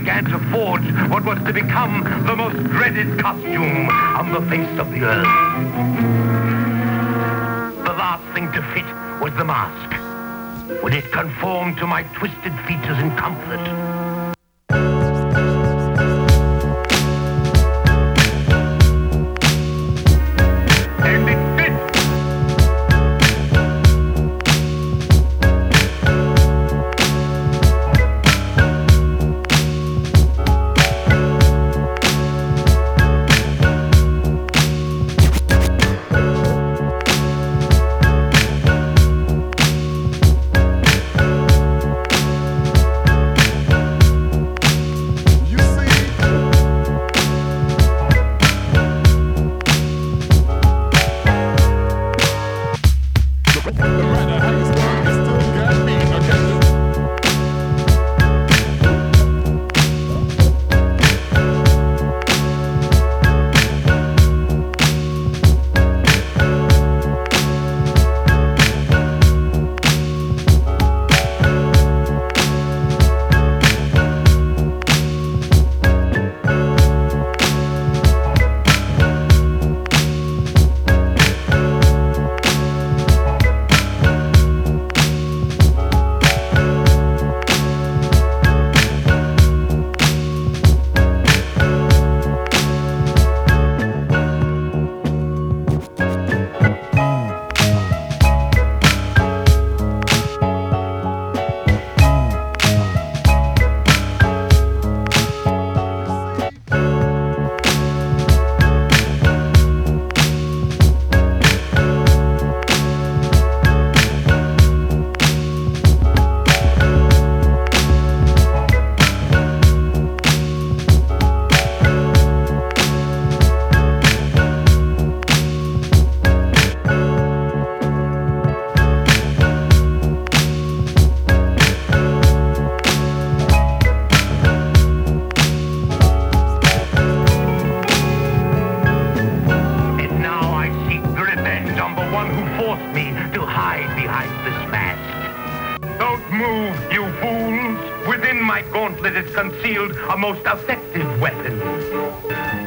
began to forge what was to become the most dreaded costume on the face of the earth. The last thing to fit was the mask. Would it conform to my twisted features in comfort? The forced me to hide behind this mask. Don't move, you fools! Within my gauntlet is concealed a most effective weapon.